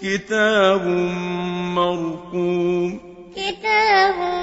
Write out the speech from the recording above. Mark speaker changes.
Speaker 1: كتاب مرقوم.
Speaker 2: كتاب